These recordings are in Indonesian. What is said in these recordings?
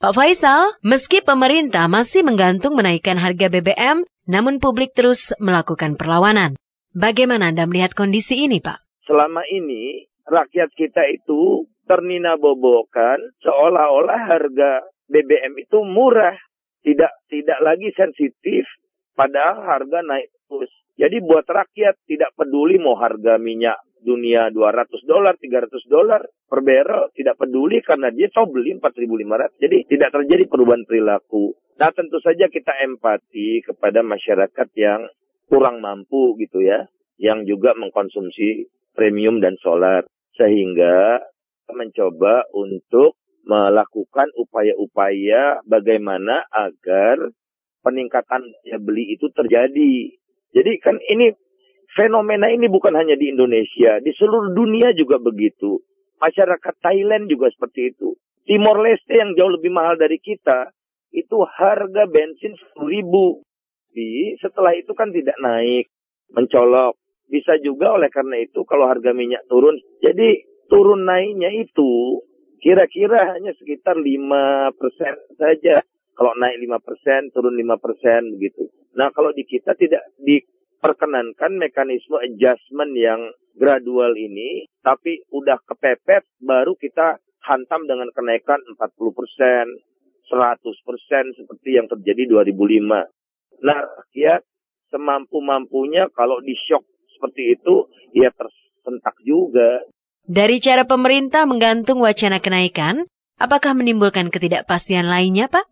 Pak Faisal, meski pemerintah masih menggantung menaikkan harga BBM, namun publik terus melakukan perlawanan. Bagaimana Anda melihat kondisi ini, Pak? Selama ini, rakyat kita itu ternina bobokan seolah-olah harga BBM itu murah, tidak tidak lagi sensitif, padahal harga naik terus. Jadi buat rakyat tidak peduli mau harga minyak dunia 200 dolar, 300 dolar per barrel tidak peduli karena dia tahu beli 4.500. Jadi tidak terjadi perubahan perilaku. Nah tentu saja kita empati kepada masyarakat yang kurang mampu gitu ya. Yang juga mengkonsumsi premium dan solar. Sehingga mencoba untuk melakukan upaya-upaya bagaimana agar peningkatan daya beli itu terjadi. Jadi kan ini fenomena ini bukan hanya di Indonesia, di seluruh dunia juga begitu. Masyarakat Thailand juga seperti itu. Timor Leste yang jauh lebih mahal dari kita, itu harga bensin 10 ribu. Di, setelah itu kan tidak naik, mencolok. Bisa juga oleh karena itu kalau harga minyak turun. Jadi turun naiknya itu kira-kira hanya sekitar 5% saja. Kalau naik 5%, turun 5% begitu. Nah kalau di kita tidak di perkenankan mekanisme adjustment yang gradual ini, tapi udah kepepet, baru kita hantam dengan kenaikan 40 persen, 100 persen seperti yang terjadi 2005. Nah, rakyat semampu-mampunya kalau di shock seperti itu, ya tersentak juga. Dari cara pemerintah menggantung wacana kenaikan, apakah menimbulkan ketidakpastian lainnya, Pak?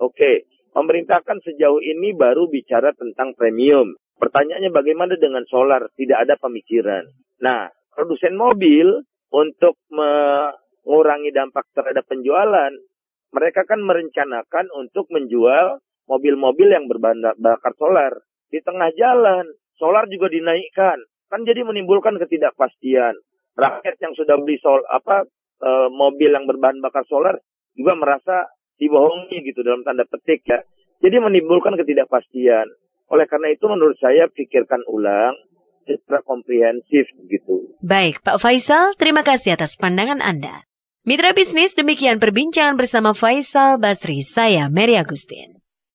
Oke, pemerintah kan sejauh ini baru bicara tentang premium. Pertanyaannya bagaimana dengan solar? Tidak ada pemikiran. Nah, produsen mobil untuk mengurangi dampak terhadap penjualan, mereka kan merencanakan untuk menjual mobil-mobil yang berbahan bakar solar. Di tengah jalan, solar juga dinaikkan. Kan jadi menimbulkan ketidakpastian. Rakyat yang sudah beli sol apa e, mobil yang berbahan bakar solar juga merasa dibohongi gitu dalam tanda petik ya. Jadi menimbulkan ketidakpastian. Oleh karena itu menurut saya pikirkan ulang secara komprehensif gitu. Baik, Pak Faisal, terima kasih atas pandangan Anda. Mitra bisnis, demikian perbincangan bersama Faisal Basri. Saya Mary Agustin.